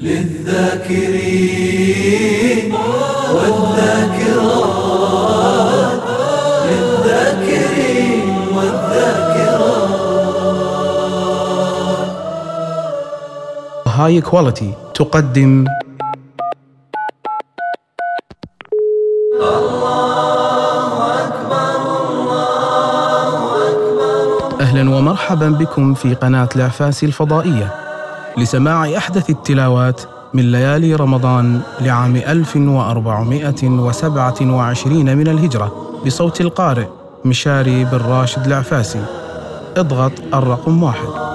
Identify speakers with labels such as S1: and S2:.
S1: للذاكرين والذاكرات للذاكرين والذاكرات.
S2: هاي كواليتي تقدم. أهلا ومرحبا بكم في قناة العفاس الفضائية. لسماع أحدث التلاوات من ليالي رمضان لعام 1427 من الهجرة بصوت القارئ مشاري بن راشد العفاسي. اضغط الرقم واحد.